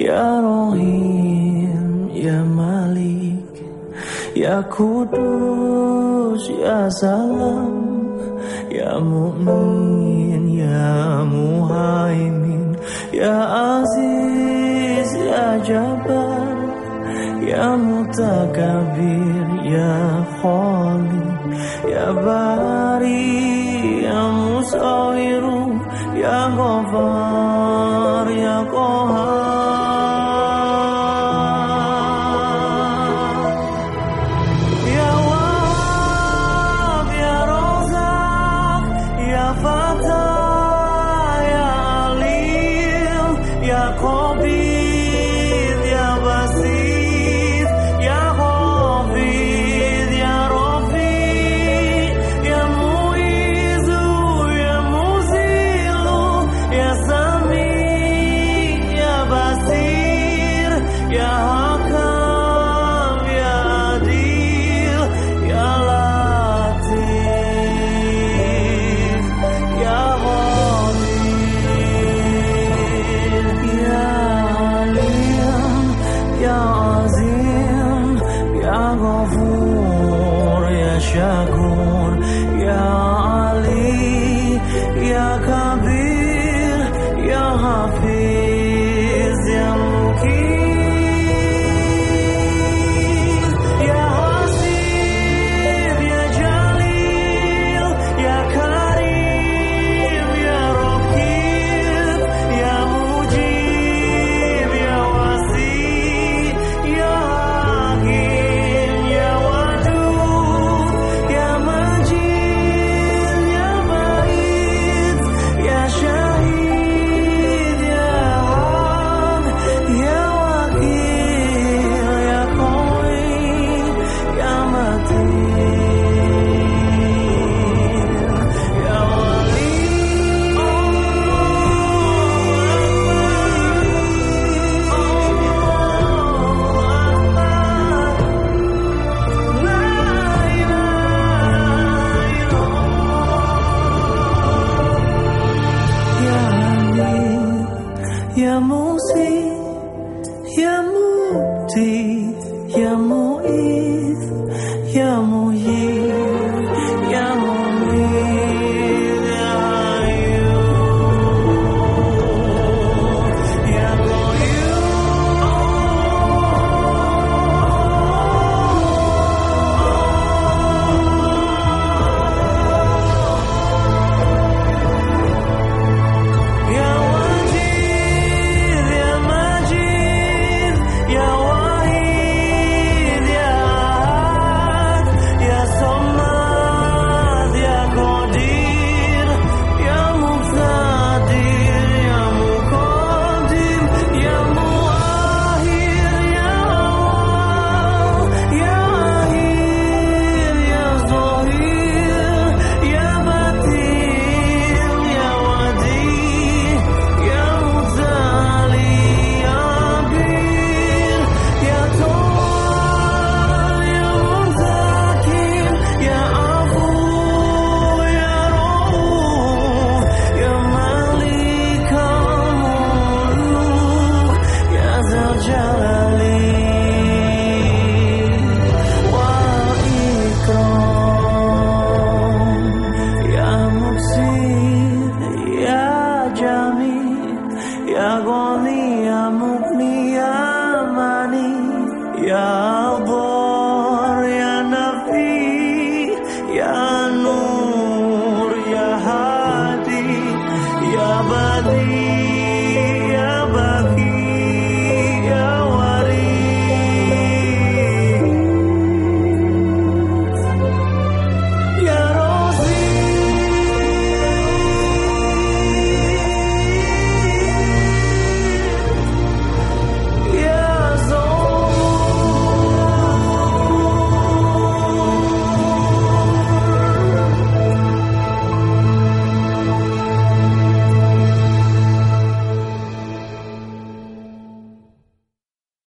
Ya Rohim, Ya Malik, Ya Kudus, Ya Salam, Ya Mu'min, Ya Muhaimin, Ya Aziz, Ya Jabbar, Ya Mutakabir, Ya Khali, Ya Bari, Ya Musawiru, Ya Ghafar. all the motiv, ja motiv, ja motiv. غالي يا مغني يا ماني يا ضار يا نفي يا نور يا هادي يا بديع